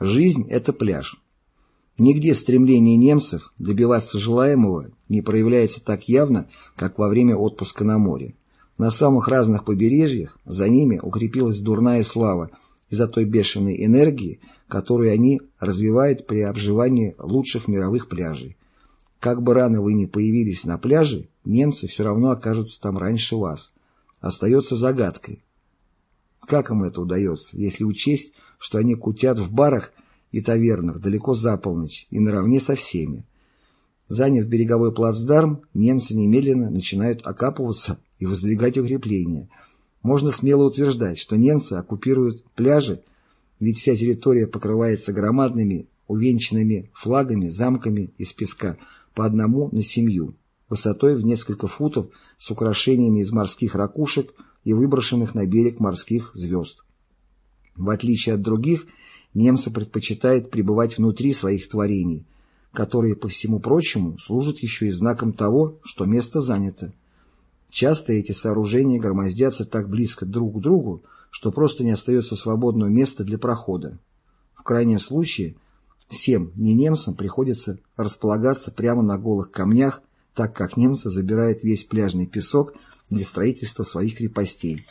Жизнь – это пляж. Нигде стремление немцев добиваться желаемого не проявляется так явно, как во время отпуска на море. На самых разных побережьях за ними укрепилась дурная слава из-за той бешеной энергии, которую они развивают при обживании лучших мировых пляжей. Как бы рано вы ни появились на пляже, немцы все равно окажутся там раньше вас. Остается загадкой. Как им это удается, если учесть, что они кутят в барах и тавернах далеко за полночь и наравне со всеми? Заняв береговой плацдарм, немцы немедленно начинают окапываться и воздвигать укрепления. Можно смело утверждать, что немцы оккупируют пляжи, ведь вся территория покрывается громадными, увенчанными флагами, замками из песка по одному на семью, высотой в несколько футов с украшениями из морских ракушек и выброшенных на берег морских звезд. В отличие от других, немцы предпочитают пребывать внутри своих творений, которые, по всему прочему, служат еще и знаком того, что место занято. Часто эти сооружения громоздятся так близко друг к другу, что просто не остается свободного места для прохода. В крайнем случае, всем не немцам приходится располагаться прямо на голых камнях, так как немцы забирают весь пляжный песок для строительства своих крепостей.